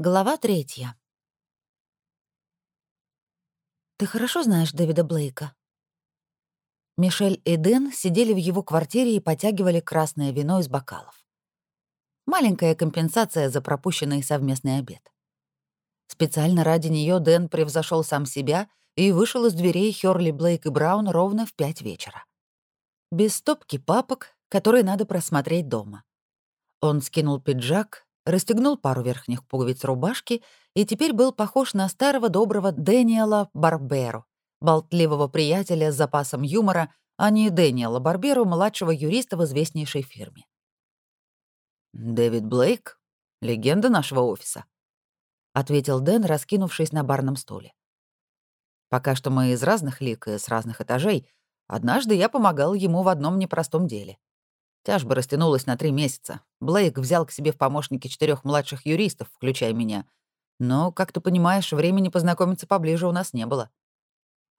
Глава третья. «Ты хорошо знаешь Дэвида Блейка?» Мишель и Дэн сидели в его квартире и потягивали красное вино из бокалов. Маленькая компенсация за пропущенный совместный обед. Специально ради нее Дэн превзошел сам себя и вышел из дверей Хёрли Блейк и Браун ровно в пять вечера. Без стопки папок, которые надо просмотреть дома. Он скинул пиджак, расстегнул пару верхних пуговиц рубашки и теперь был похож на старого доброго Дэниела Барберу, болтливого приятеля с запасом юмора, а не Дэниела Барберу, младшего юриста в известнейшей фирме. «Дэвид Блейк — легенда нашего офиса», — ответил Дэн, раскинувшись на барном стуле. «Пока что мы из разных лик и с разных этажей. Однажды я помогал ему в одном непростом деле. Тяжба растянулась на три месяца. Блейк взял к себе в помощники четырех младших юристов, включая меня. Но, как ты понимаешь, времени познакомиться поближе у нас не было.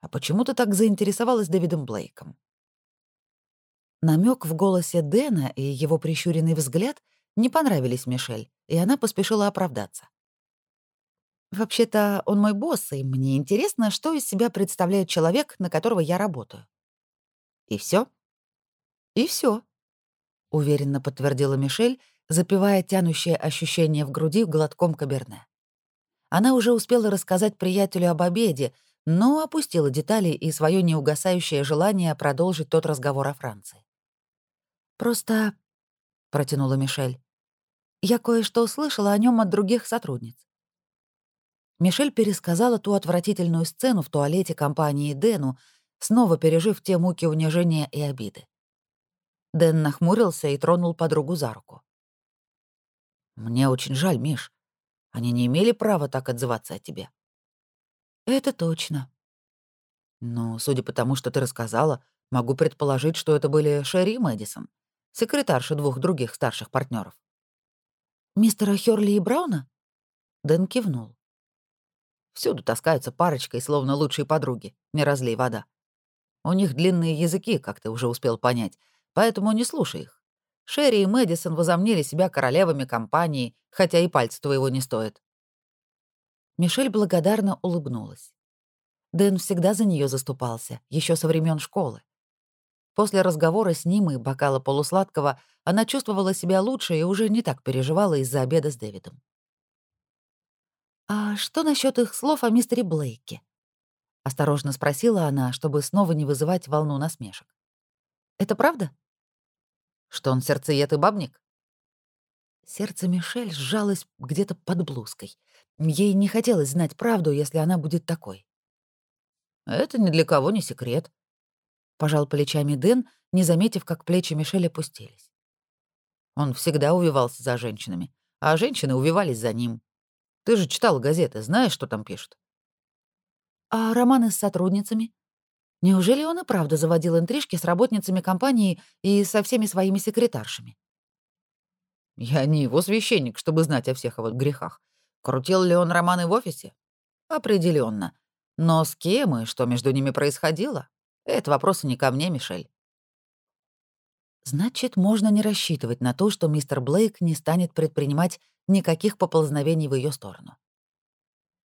А почему ты так заинтересовалась Дэвидом Блейком? Намек в голосе Дэна и его прищуренный взгляд не понравились Мишель, и она поспешила оправдаться. «Вообще-то он мой босс, и мне интересно, что из себя представляет человек, на которого я работаю». «И все? «И все, уверенно подтвердила Мишель, запивая тянущее ощущение в груди глотком каберне. Она уже успела рассказать приятелю об обеде, но опустила детали и свое неугасающее желание продолжить тот разговор о Франции. «Просто...» — протянула Мишель. «Я кое-что услышала о нем от других сотрудниц». Мишель пересказала ту отвратительную сцену в туалете компании Дэну, снова пережив те муки унижения и обиды. Дэн нахмурился и тронул подругу за руку. «Мне очень жаль, Миш. Они не имели права так отзываться о тебе». «Это точно». «Ну, судя по тому, что ты рассказала, могу предположить, что это были Шерри и Мэдисон, секретарши двух других старших партнеров. «Мистера Хёрли и Брауна?» Дэн кивнул. Всюду таскаются парочкой, словно лучшие подруги, не разлей вода. У них длинные языки, как ты уже успел понять, Поэтому не слушай их. Шерри и Мэдисон возомнили себя королевами компании, хотя и пальца твоего не стоит. Мишель благодарно улыбнулась. Дэн всегда за нее заступался, еще со времен школы. После разговора с ним и бокала полусладкого она чувствовала себя лучше и уже не так переживала из-за обеда с Дэвидом. «А что насчет их слов о мистере Блейке?» — осторожно спросила она, чтобы снова не вызывать волну насмешек. «Это правда?» Что он сердцеед и бабник? Сердце Мишель сжалось где-то под блузкой. Ей не хотелось знать правду, если она будет такой. «Это ни для кого не секрет», — пожал плечами Дэн, не заметив, как плечи Мишель опустились. Он всегда увивался за женщинами, а женщины увивались за ним. Ты же читал газеты, знаешь, что там пишут? А романы с сотрудницами? Неужели он и правда заводил интрижки с работницами компании и со всеми своими секретаршами? Я не его священник, чтобы знать о всех его грехах. Крутил ли он романы в офисе? Определенно. Но с кем и что между ними происходило? Это вопросы не ко мне, Мишель. Значит, можно не рассчитывать на то, что мистер Блейк не станет предпринимать никаких поползновений в ее сторону.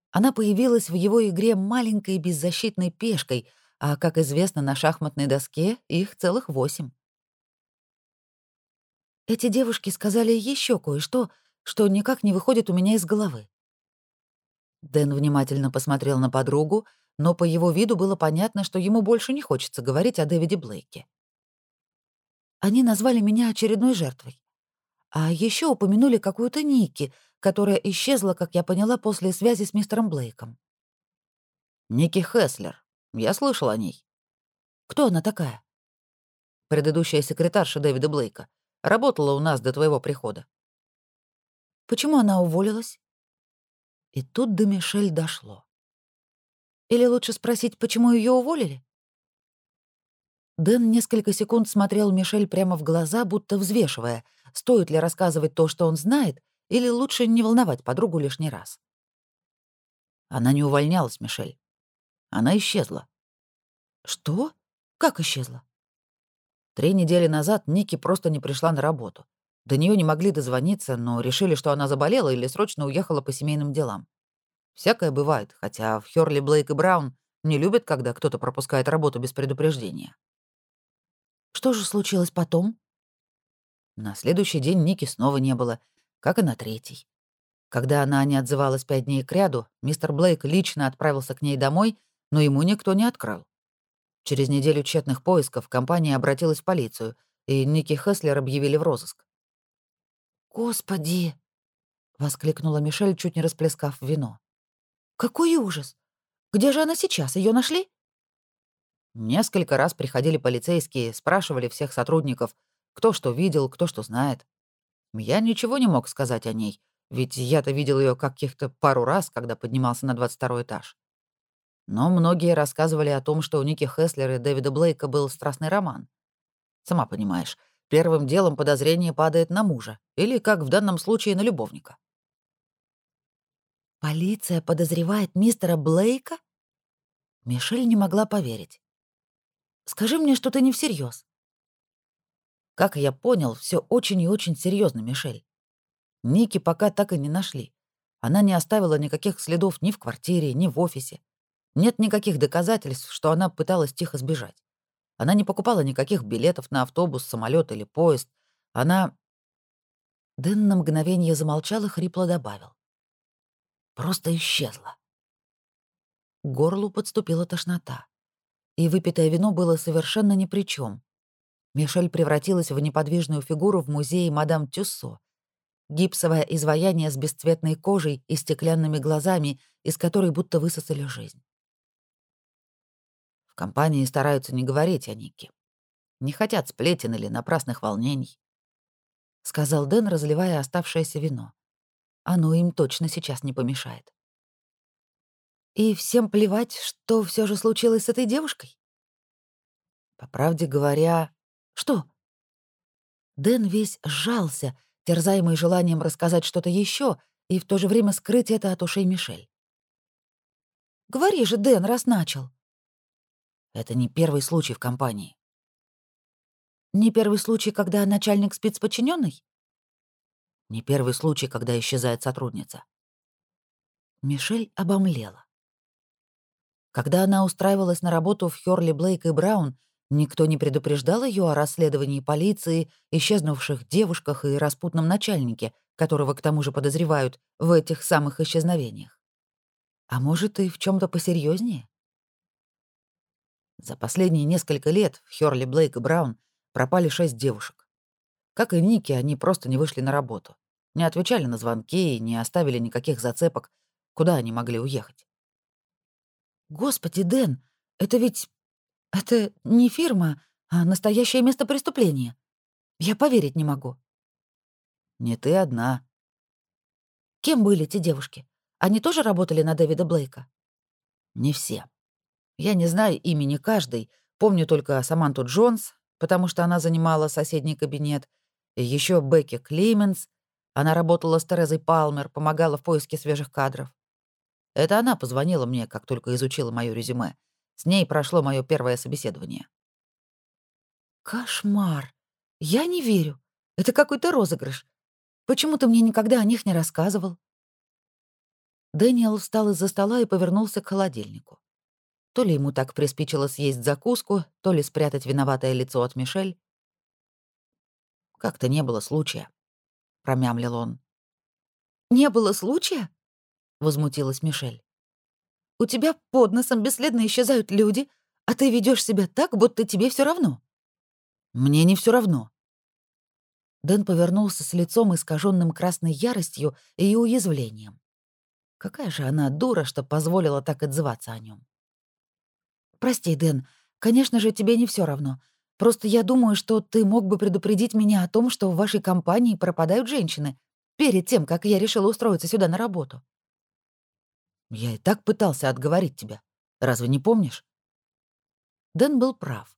Она появилась в его игре маленькой беззащитной пешкой — а, как известно, на шахматной доске их целых восемь. Эти девушки сказали еще кое-что, что никак не выходит у меня из головы. Дэн внимательно посмотрел на подругу, но по его виду было понятно, что ему больше не хочется говорить о Дэвиде Блейке. Они назвали меня очередной жертвой. А еще упомянули какую-то Ники, которая исчезла, как я поняла, после связи с мистером Блейком. «Ники Хеслер», я слышал о ней. Кто она такая? Предыдущая секретарша Дэвида Блейка. Работала у нас до твоего прихода. Почему она уволилась? И тут до Мишель дошло. Или лучше спросить, почему ее уволили? Дэн несколько секунд смотрел Мишель прямо в глаза, будто взвешивая, стоит ли рассказывать то, что он знает, или лучше не волновать подругу лишний раз. Она не увольнялась, Мишель. Она исчезла. Что? Как исчезла? Три недели назад Ники просто не пришла на работу. До нее не могли дозвониться, но решили, что она заболела или срочно уехала по семейным делам. Всякое бывает, хотя в Хёрли, Блейк и Браун не любят, когда кто-то пропускает работу без предупреждения. Что же случилось потом? На следующий день Ники снова не было, как и на третий. Когда она не отзывалась пять дней кряду, мистер Блейк лично отправился к ней домой, но ему никто не открыл. Через неделю тщетных поисков компания обратилась в полицию, и Ники Хеслер объявили в розыск. «Господи!» — воскликнула Мишель, чуть не расплескав вино. «Какой ужас! Где же она сейчас? Ее нашли?» Несколько раз приходили полицейские, спрашивали всех сотрудников, кто что видел, кто что знает. Я ничего не мог сказать о ней, ведь я-то видел ее каких-то пару раз, когда поднимался на 22 этаж. Но многие рассказывали о том, что у Ники Хеслер и Дэвида Блейка был страстный роман. Сама понимаешь, первым делом подозрение падает на мужа, или, как в данном случае, на любовника. «Полиция подозревает мистера Блейка?» Мишель не могла поверить. «Скажи мне, что ты не всерьез. Как я понял, все очень и очень серьезно, Мишель. Ники пока так и не нашли. Она не оставила никаких следов ни в квартире, ни в офисе. Нет никаких доказательств, что она пыталась тихо сбежать. Она не покупала никаких билетов на автобус, самолет или поезд. Она... Дэн на мгновение замолчал и хрипло добавил. Просто исчезла. К горлу подступила тошнота. И выпитое вино было совершенно ни при чем. Мишель превратилась в неподвижную фигуру в музее мадам Тюссо, Гипсовое изваяние с бесцветной кожей и стеклянными глазами, из которой будто высосали жизнь. Компании стараются не говорить о Нике. Не хотят сплетен или напрасных волнений. Сказал Дэн, разливая оставшееся вино. Оно им точно сейчас не помешает. И всем плевать, что все же случилось с этой девушкой? По правде говоря... Что? Дэн весь сжался, терзаемый желанием рассказать что-то еще и в то же время скрыть это от ушей Мишель. «Говори же, Дэн, раз начал». Это не первый случай в компании. Не первый случай, когда начальник спит с подчиненной? Не первый случай, когда исчезает сотрудница. Мишель обомлела. Когда она устраивалась на работу в Хёрли Блейк и Браун, Никто не предупреждал ее о расследовании полиции, исчезнувших девушках и распутном начальнике, которого к тому же подозревают в этих самых исчезновениях. А может, и в чем то посерьезнее? За последние несколько лет в Хёрли Блейк и Браун пропали шесть девушек. Как и Ники, они просто не вышли на работу, не отвечали на звонки и не оставили никаких зацепок, куда они могли уехать. «Господи, Дэн, это ведь это не фирма, а настоящее место преступления. Я поверить не могу. Не ты одна. Кем были те девушки? Они тоже работали на Дэвида Блейка? Не все. Я не знаю имени каждой, помню только Саманту Джонс, потому что она занимала соседний кабинет, и еще Бекки Клеменс. Она работала с Терезой Палмер, помогала в поиске свежих кадров. Это она позвонила мне, как только изучила мое резюме. С ней прошло мое первое собеседование. Кошмар. Я не верю. Это какой-то розыгрыш. Почему ты мне никогда о них не рассказывал? Дэниел встал из-за стола и повернулся к холодильнику. То ли ему так приспичило съесть закуску, то ли спрятать виноватое лицо от Мишель. «Как-то не было случая», — промямлил он. «Не было случая?» — возмутилась Мишель. У тебя под носом бесследно исчезают люди, а ты ведешь себя так, будто тебе все равно. Мне не все равно. Дэн повернулся с лицом, искаженным красной яростью и уязвлением. Какая же она дура, что позволила так отзываться о нем. Прости, Дэн, конечно же, тебе не все равно. Просто я думаю, что ты мог бы предупредить меня о том, что в вашей компании пропадают женщины, перед тем, как я решила устроиться сюда на работу. Я и так пытался отговорить тебя. Разве не помнишь? Дэн был прав.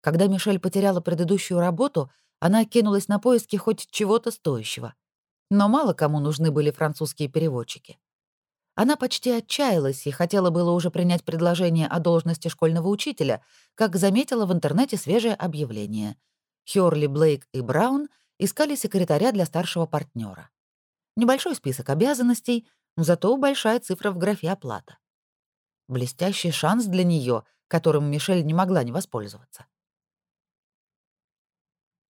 Когда Мишель потеряла предыдущую работу, она кинулась на поиски хоть чего-то стоящего. Но мало кому нужны были французские переводчики. Она почти отчаялась и хотела было уже принять предложение о должности школьного учителя, как заметила в интернете свежее объявление. Хёрли, Блейк и Браун искали секретаря для старшего партнера. Небольшой список обязанностей, зато большая цифра в графе оплата. Блестящий шанс для нее, которым Мишель не могла не воспользоваться.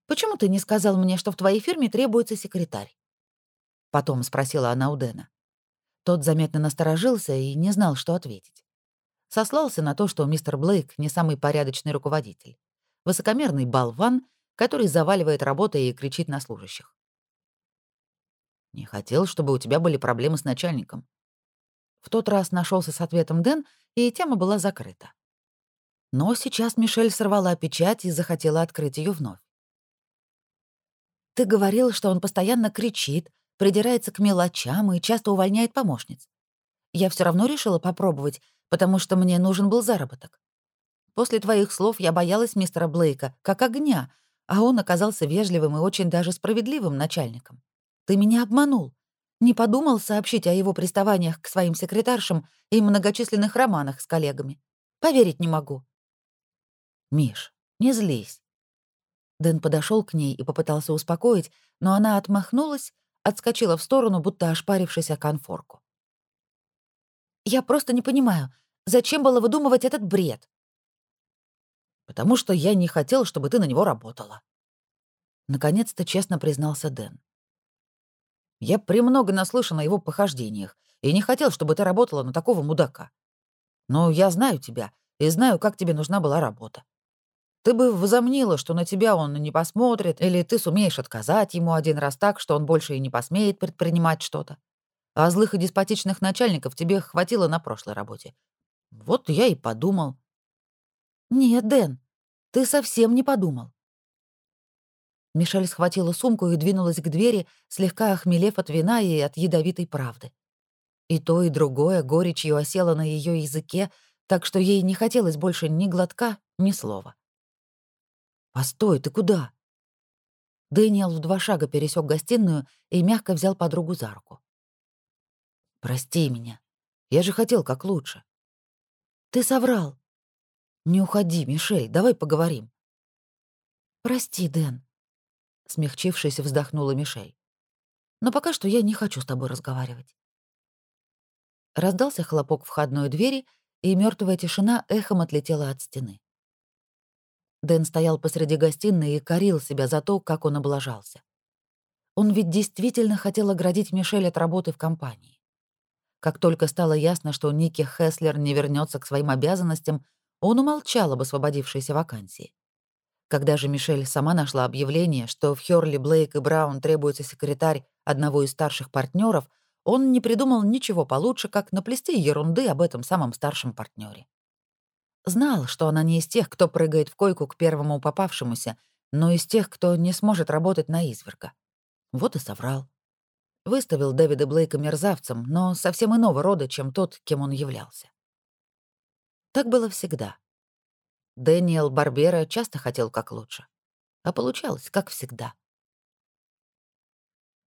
«Почему ты не сказал мне, что в твоей фирме требуется секретарь?» Потом спросила она у Дэна. Тот заметно насторожился и не знал, что ответить. Сослался на то, что мистер Блейк не самый порядочный руководитель. Высокомерный болван, который заваливает работой и кричит на служащих. «Не хотел, чтобы у тебя были проблемы с начальником». В тот раз нашелся с ответом Дэн, и тема была закрыта. Но сейчас Мишель сорвала печать и захотела открыть ее вновь. «Ты говорил, что он постоянно кричит, придирается к мелочам и часто увольняет помощниц. Я все равно решила попробовать, потому что мне нужен был заработок. После твоих слов я боялась мистера Блейка, как огня, а он оказался вежливым и очень даже справедливым начальником. Ты меня обманул. Не подумал сообщить о его приставаниях к своим секретаршам и многочисленных романах с коллегами. Поверить не могу. Миш, не злись. Дэн подошел к ней и попытался успокоить, но она отмахнулась, отскочила в сторону, будто ошпарившись о конфорку. «Я просто не понимаю, зачем было выдумывать этот бред?» «Потому что я не хотел, чтобы ты на него работала». Наконец-то честно признался Дэн. «Я премного наслышан о его похождениях и не хотел, чтобы ты работала на такого мудака. Но я знаю тебя и знаю, как тебе нужна была работа. Ты бы возомнила, что на тебя он не посмотрит, или ты сумеешь отказать ему один раз так, что он больше и не посмеет предпринимать что-то. А злых и деспотичных начальников тебе хватило на прошлой работе. Вот я и подумал. Нет, Дэн, ты совсем не подумал. Мишель схватила сумку и двинулась к двери, слегка охмелев от вина и от ядовитой правды. И то, и другое горечью осело на ее языке, так что ей не хотелось больше ни глотка, ни слова. «Постой, ты куда?» Дэниел в два шага пересек гостиную и мягко взял подругу за руку. «Прости меня. Я же хотел как лучше». «Ты соврал». «Не уходи, Мишель, давай поговорим». «Прости, Дэн», — смягчившись, вздохнула Мишель. «Но пока что я не хочу с тобой разговаривать». Раздался хлопок входной двери, и мертвая тишина эхом отлетела от стены. Дэн стоял посреди гостиной и корил себя за то, как он облажался. Он ведь действительно хотел оградить Мишель от работы в компании. Как только стало ясно, что Ники Хеслер не вернется к своим обязанностям, он умолчал об освободившейся вакансии. Когда же Мишель сама нашла объявление, что в Хёрли, Блейк и Браун требуется секретарь одного из старших партнеров, он не придумал ничего получше, как наплести ерунды об этом самом старшем партнере. Знал, что она не из тех, кто прыгает в койку к первому попавшемуся, но из тех, кто не сможет работать на изверга. Вот и соврал. Выставил Дэвида Блейка мерзавцем, но совсем иного рода, чем тот, кем он являлся. Так было всегда. Дэниел Барбера часто хотел как лучше. А получалось, как всегда.